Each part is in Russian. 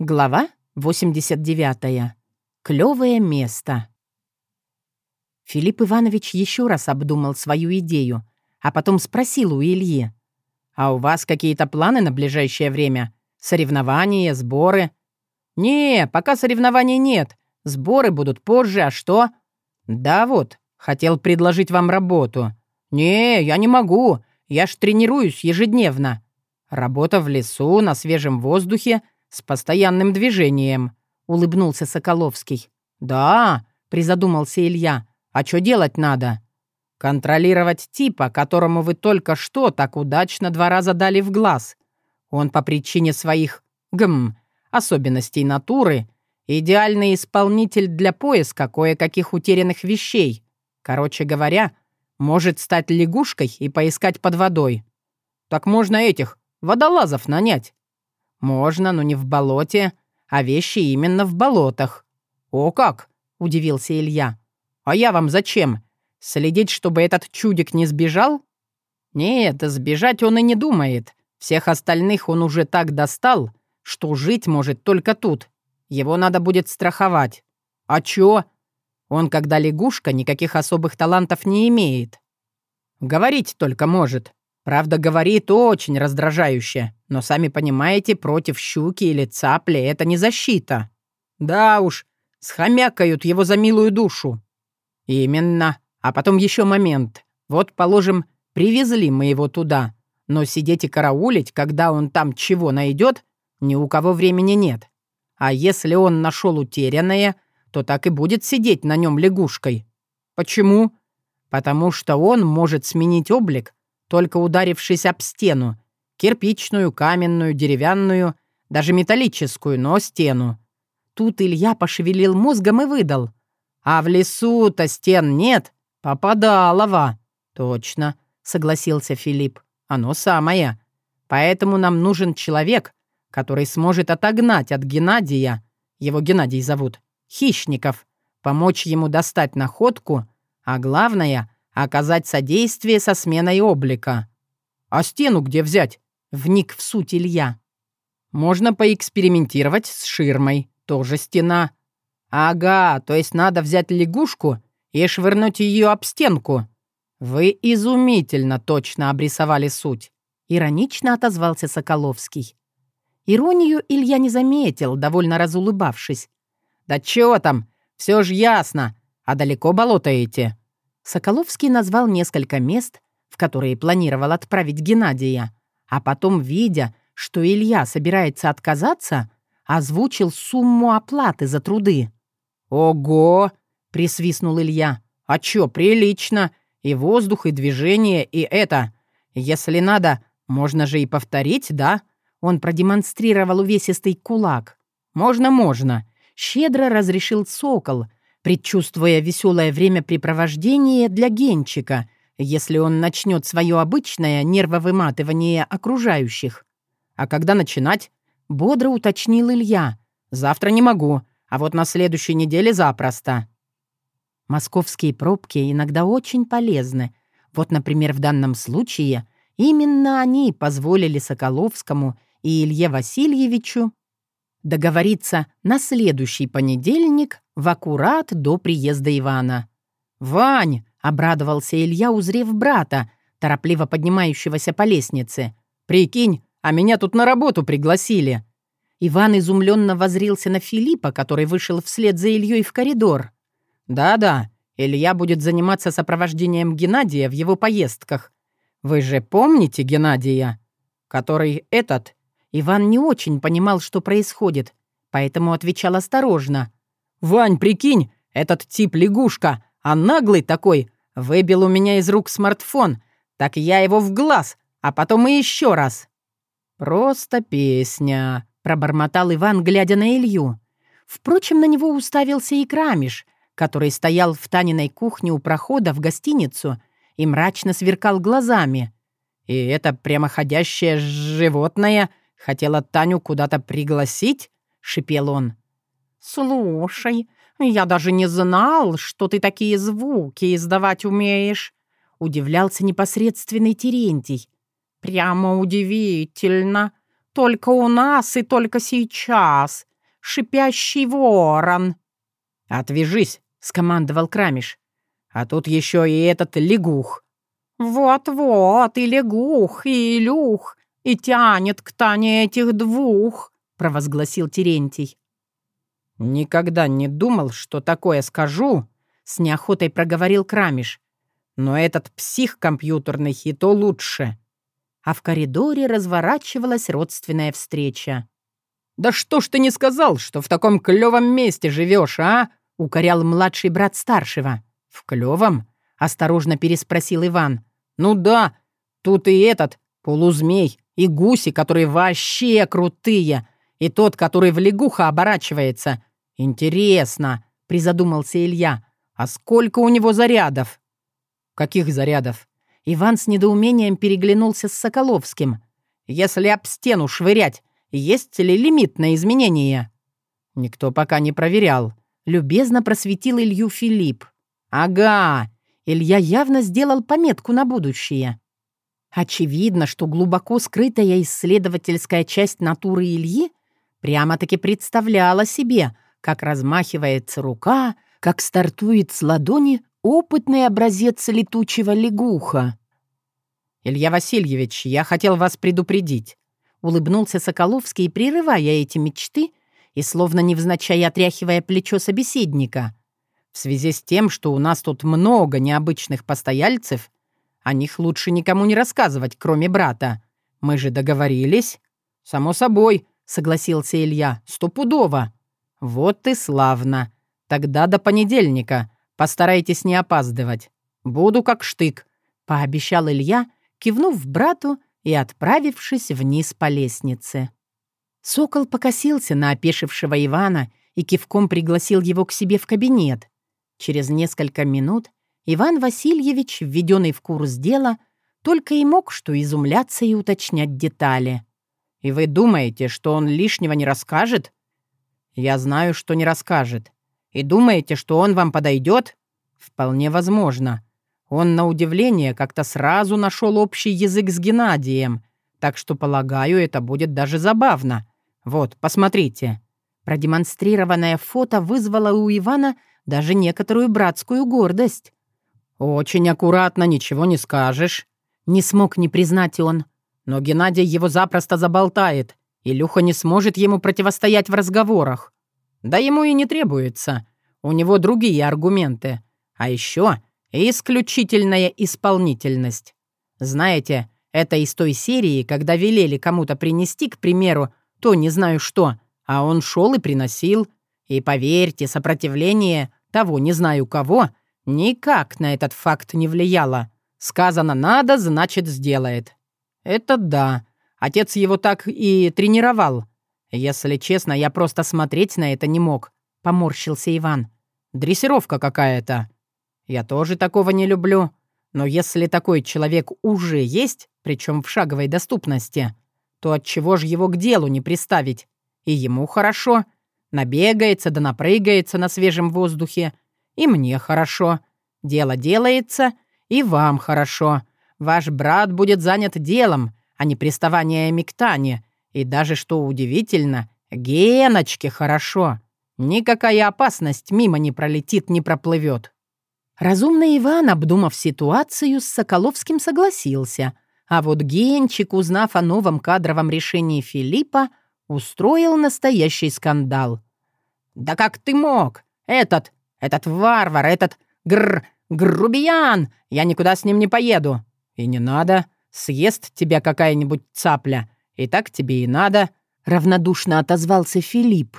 Глава 89. Клёвое место. Филипп Иванович еще раз обдумал свою идею, а потом спросил у Ильи. «А у вас какие-то планы на ближайшее время? Соревнования, сборы?» «Не, пока соревнований нет. Сборы будут позже, а что?» «Да вот, хотел предложить вам работу». «Не, я не могу. Я ж тренируюсь ежедневно. Работа в лесу, на свежем воздухе — «С постоянным движением», — улыбнулся Соколовский. «Да», — призадумался Илья. «А что делать надо?» «Контролировать типа, которому вы только что так удачно два раза дали в глаз. Он по причине своих, гм, особенностей натуры, идеальный исполнитель для поиска кое-каких утерянных вещей. Короче говоря, может стать лягушкой и поискать под водой. Так можно этих водолазов нанять. «Можно, но не в болоте, а вещи именно в болотах». «О как!» — удивился Илья. «А я вам зачем? Следить, чтобы этот чудик не сбежал?» «Нет, сбежать он и не думает. Всех остальных он уже так достал, что жить может только тут. Его надо будет страховать. А чё? Он, когда лягушка, никаких особых талантов не имеет. Говорить только может. Правда, говорит очень раздражающе, но сами понимаете, против щуки или цапли это не защита. Да уж, схомякают его за милую душу. Именно. А потом еще момент. Вот, положим, привезли мы его туда, но сидеть и караулить, когда он там чего найдет, ни у кого времени нет. А если он нашел утерянное, то так и будет сидеть на нем лягушкой. Почему? Потому что он может сменить облик только ударившись об стену. Кирпичную, каменную, деревянную, даже металлическую, но стену. Тут Илья пошевелил мозгом и выдал. «А в лесу-то стен нет. Попадалова». «Точно», — согласился Филипп. «Оно самое. Поэтому нам нужен человек, который сможет отогнать от Геннадия, его Геннадий зовут, хищников, помочь ему достать находку, а главное — оказать содействие со сменой облика. А стену где взять? Вник в суть Илья. Можно поэкспериментировать с ширмой. Тоже стена. Ага, то есть надо взять лягушку и швырнуть ее об стенку. Вы изумительно точно обрисовали суть. Иронично отозвался Соколовский. Иронию Илья не заметил, довольно разулыбавшись. «Да чего там? Все ж ясно. А далеко болотаете?» Соколовский назвал несколько мест, в которые планировал отправить Геннадия, а потом, видя, что Илья собирается отказаться, озвучил сумму оплаты за труды. «Ого!» — присвистнул Илья. «А чё, прилично. И воздух, и движение, и это. Если надо, можно же и повторить, да?» Он продемонстрировал увесистый кулак. «Можно, можно», — щедро разрешил Сокол, предчувствуя веселое времяпрепровождение для Генчика, если он начнет свое обычное нервовыматывание окружающих. А когда начинать? Бодро уточнил Илья. Завтра не могу, а вот на следующей неделе запросто. Московские пробки иногда очень полезны. Вот, например, в данном случае именно они позволили Соколовскому и Илье Васильевичу договориться на следующий понедельник в аккурат до приезда Ивана. «Вань!» — обрадовался Илья, узрев брата, торопливо поднимающегося по лестнице. «Прикинь, а меня тут на работу пригласили!» Иван изумленно возрился на Филиппа, который вышел вслед за Ильей в коридор. «Да-да, Илья будет заниматься сопровождением Геннадия в его поездках. Вы же помните Геннадия? Который этот Иван не очень понимал, что происходит, поэтому отвечал осторожно. «Вань, прикинь, этот тип лягушка, а наглый такой, выбил у меня из рук смартфон, так я его в глаз, а потом и еще раз». «Просто песня», — пробормотал Иван, глядя на Илью. Впрочем, на него уставился и Крамиш, который стоял в Таниной кухне у прохода в гостиницу и мрачно сверкал глазами. «И это прямоходящее животное Хотела Таню куда-то пригласить?» — шипел он. «Слушай, я даже не знал, что ты такие звуки издавать умеешь», — удивлялся непосредственный Терентий. «Прямо удивительно. Только у нас и только сейчас. Шипящий ворон!» «Отвяжись!» — скомандовал Крамиш. «А тут еще и этот лягух». «Вот-вот, и лягух, и илюх, и тянет к Тане этих двух», — провозгласил Терентий. «Никогда не думал, что такое скажу», — с неохотой проговорил Крамиш. «Но этот псих компьютерный и то лучше». А в коридоре разворачивалась родственная встреча. «Да что ж ты не сказал, что в таком клевом месте живешь, а?» — укорял младший брат старшего. «В клевом?» — осторожно переспросил Иван. «Ну да, тут и этот, полузмей, и гуси, которые вообще крутые, и тот, который в лягуха оборачивается. Интересно, призадумался Илья. А сколько у него зарядов? Каких зарядов? Иван с недоумением переглянулся с Соколовским. Если об стену швырять, есть ли лимит на изменения? Никто пока не проверял. Любезно просветил Илью Филипп. Ага, Илья явно сделал пометку на будущее. Очевидно, что глубоко скрытая исследовательская часть натуры Ильи прямо-таки представляла себе, как размахивается рука, как стартует с ладони опытный образец летучего лягуха. «Илья Васильевич, я хотел вас предупредить», — улыбнулся Соколовский, прерывая эти мечты и словно невзначай отряхивая плечо собеседника. «В связи с тем, что у нас тут много необычных постояльцев, о них лучше никому не рассказывать, кроме брата. Мы же договорились?» «Само собой», — согласился Илья, — «стопудово». «Вот и славно. Тогда до понедельника. Постарайтесь не опаздывать. Буду как штык», — пообещал Илья, кивнув брату и отправившись вниз по лестнице. Сокол покосился на опешившего Ивана и кивком пригласил его к себе в кабинет. Через несколько минут Иван Васильевич, введенный в курс дела, только и мог что изумляться и уточнять детали. «И вы думаете, что он лишнего не расскажет?» «Я знаю, что не расскажет. И думаете, что он вам подойдет?» «Вполне возможно. Он, на удивление, как-то сразу нашел общий язык с Геннадием, так что, полагаю, это будет даже забавно. Вот, посмотрите». Продемонстрированное фото вызвало у Ивана даже некоторую братскую гордость. «Очень аккуратно, ничего не скажешь». Не смог не признать он. Но Геннадий его запросто заболтает. Илюха не сможет ему противостоять в разговорах. Да ему и не требуется. У него другие аргументы. А еще исключительная исполнительность. Знаете, это из той серии, когда велели кому-то принести, к примеру, то не знаю что, а он шел и приносил. И поверьте, сопротивление того не знаю кого — Никак на этот факт не влияло. Сказано «надо», значит «сделает». Это да. Отец его так и тренировал. Если честно, я просто смотреть на это не мог. Поморщился Иван. Дрессировка какая-то. Я тоже такого не люблю. Но если такой человек уже есть, причем в шаговой доступности, то от чего же его к делу не приставить? И ему хорошо. Набегается да напрыгается на свежем воздухе — и мне хорошо. Дело делается, и вам хорошо. Ваш брат будет занят делом, а не приставаниями к Тане. И даже, что удивительно, Геночке хорошо. Никакая опасность мимо не пролетит, не проплывет. Разумный Иван, обдумав ситуацию, с Соколовским согласился. А вот Генчик, узнав о новом кадровом решении Филиппа, устроил настоящий скандал. «Да как ты мог? Этот этот варвар, этот гр... грубиян! Я никуда с ним не поеду. И не надо. Съест тебя какая-нибудь цапля. И так тебе и надо», — равнодушно отозвался Филипп.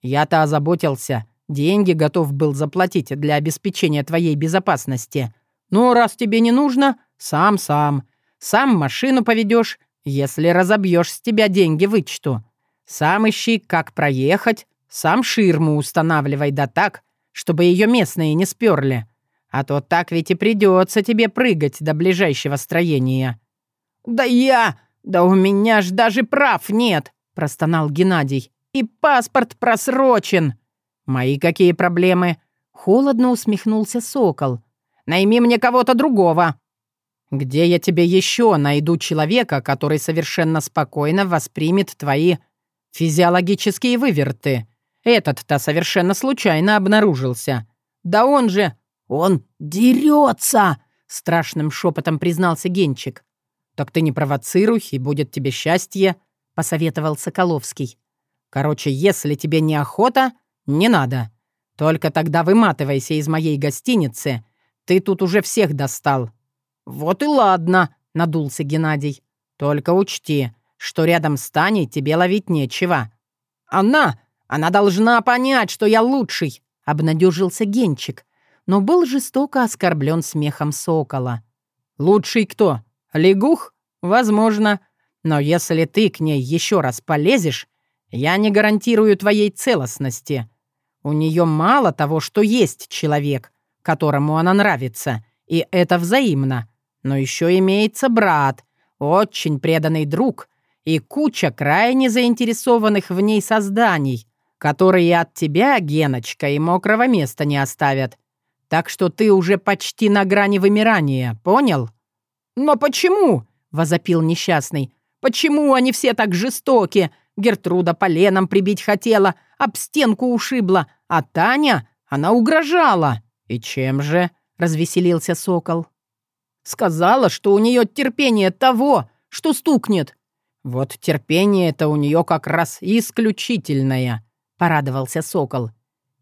«Я-то озаботился. Деньги готов был заплатить для обеспечения твоей безопасности. Ну, раз тебе не нужно, сам-сам. Сам машину поведешь, если разобьешь с тебя деньги вычту. Сам ищи, как проехать, сам ширму устанавливай, да так, чтобы ее местные не сперли. А то так ведь и придется тебе прыгать до ближайшего строения». «Да я... Да у меня ж даже прав нет!» — простонал Геннадий. «И паспорт просрочен!» «Мои какие проблемы?» — холодно усмехнулся Сокол. «Найми мне кого-то другого!» Где я тебе еще найду человека, который совершенно спокойно воспримет твои физиологические выверты? Этот-то совершенно случайно обнаружился. Да он же... Он дерется!» — страшным шепотом признался Генчик. «Так ты не провоцируй, и будет тебе счастье», — посоветовал Соколовский. «Короче, если тебе не охота, не надо. Только тогда выматывайся из моей гостиницы. Ты тут уже всех достал». «Вот и ладно», — надулся Геннадий. «Только учти, что рядом с Таней тебе ловить нечего». «Она! Она должна понять, что я лучший!» — обнадежился Генчик, но был жестоко оскорблен смехом сокола. «Лучший кто? Лягух? Возможно. Но если ты к ней еще раз полезешь, я не гарантирую твоей целостности. У нее мало того, что есть человек, которому она нравится, и это взаимно, но еще имеется брат, очень преданный друг и куча крайне заинтересованных в ней созданий, которые от тебя, Геночка, и мокрого места не оставят. Так что ты уже почти на грани вымирания, понял?» «Но почему?» — возопил несчастный. «Почему они все так жестоки? Гертруда поленом прибить хотела, об стенку ушибла, а Таня, она угрожала». «И чем же?» — развеселился сокол. «Сказала, что у нее терпение того, что стукнет». «Вот терпение это у нее как раз исключительное», — порадовался сокол.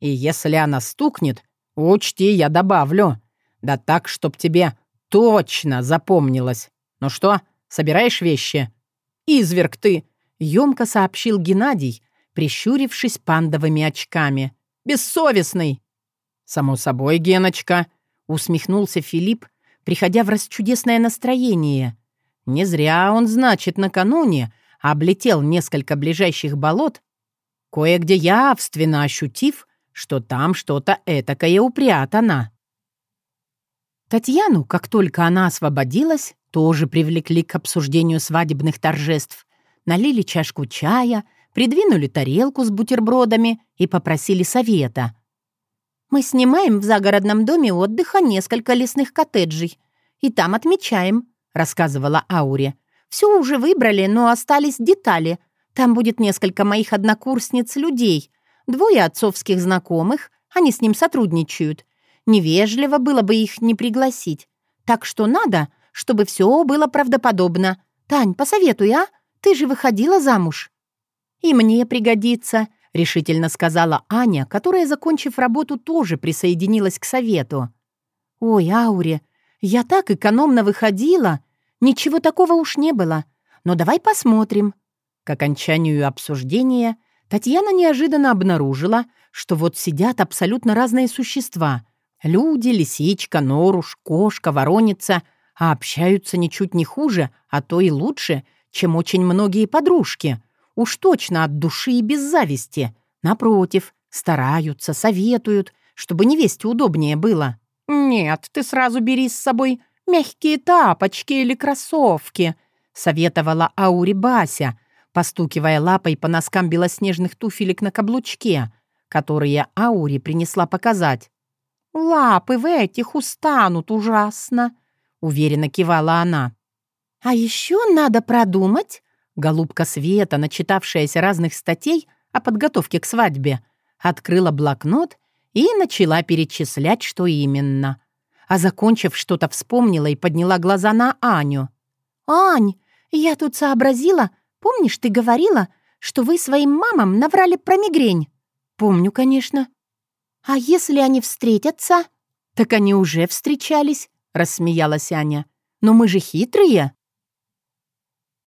«И если она стукнет, учти, я добавлю. Да так, чтоб тебе точно запомнилось. Ну что, собираешь вещи?» «Изверг ты!» — ёмко сообщил Геннадий, прищурившись пандовыми очками. «Бессовестный!» «Само собой, Геночка!» — усмехнулся Филипп, приходя в расчудесное настроение. Не зря он, значит, накануне облетел несколько ближайших болот, кое-где явственно ощутив, что там что-то этакое упрятано. Татьяну, как только она освободилась, тоже привлекли к обсуждению свадебных торжеств. Налили чашку чая, придвинули тарелку с бутербродами и попросили совета. «Мы снимаем в загородном доме отдыха несколько лесных коттеджей. И там отмечаем», — рассказывала Ауре. «Все уже выбрали, но остались детали. Там будет несколько моих однокурсниц людей, двое отцовских знакомых, они с ним сотрудничают. Невежливо было бы их не пригласить. Так что надо, чтобы все было правдоподобно. Тань, посоветуй, а? Ты же выходила замуж». «И мне пригодится», — решительно сказала Аня, которая, закончив работу, тоже присоединилась к совету. «Ой, Ауре, я так экономно выходила. Ничего такого уж не было. Но давай посмотрим». К окончанию обсуждения Татьяна неожиданно обнаружила, что вот сидят абсолютно разные существа. Люди, лисичка, норуш, кошка, вороница, а общаются ничуть не хуже, а то и лучше, чем очень многие подружки — Уж точно от души и без зависти. Напротив, стараются, советуют, чтобы невесте удобнее было. «Нет, ты сразу бери с собой мягкие тапочки или кроссовки», — советовала Аури Бася, постукивая лапой по носкам белоснежных туфелек на каблучке, которые Аури принесла показать. «Лапы в этих устанут ужасно», — уверенно кивала она. «А еще надо продумать, Голубка Света, начитавшаяся разных статей о подготовке к свадьбе, открыла блокнот и начала перечислять, что именно. А закончив, что-то вспомнила и подняла глаза на Аню. «Ань, я тут сообразила. Помнишь, ты говорила, что вы своим мамам наврали про мигрень?» «Помню, конечно». «А если они встретятся?» «Так они уже встречались», — рассмеялась Аня. «Но мы же хитрые».